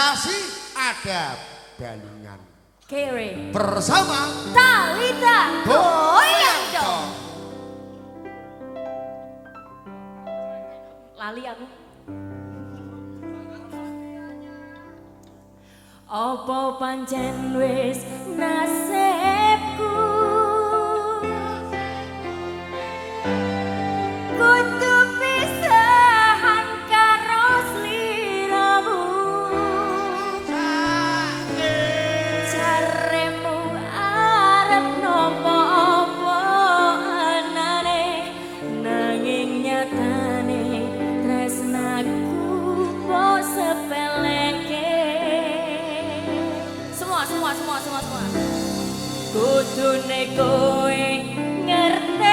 Nasi ada balingan Kere. Bersama Talita Goyang dong. Lali aku. opo pancen wis nasibku semua semua semua semua. Kudune koe ngerti